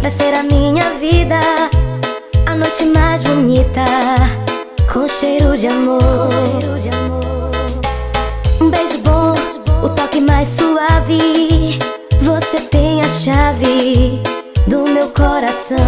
pra ser a minha vida. A noite mais bonita, com cheiro de amor. Um beijo bom, o toque mais suave. Você tem a chave do meu coração.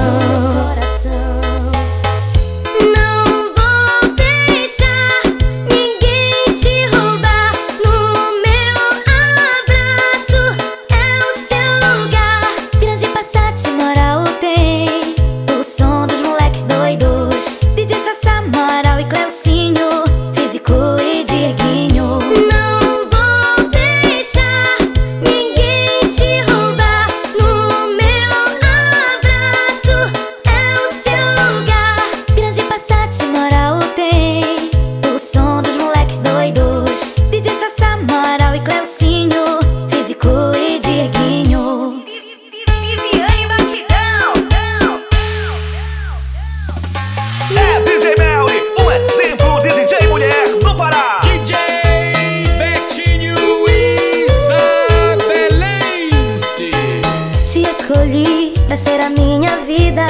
Pra ser a minha vida.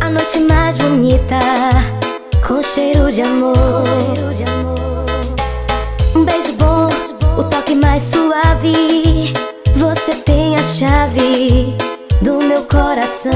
A noite mais bonita Com cheiro de amor. Um beijo bom, o toque mais suave. Você tem a chave do meu coração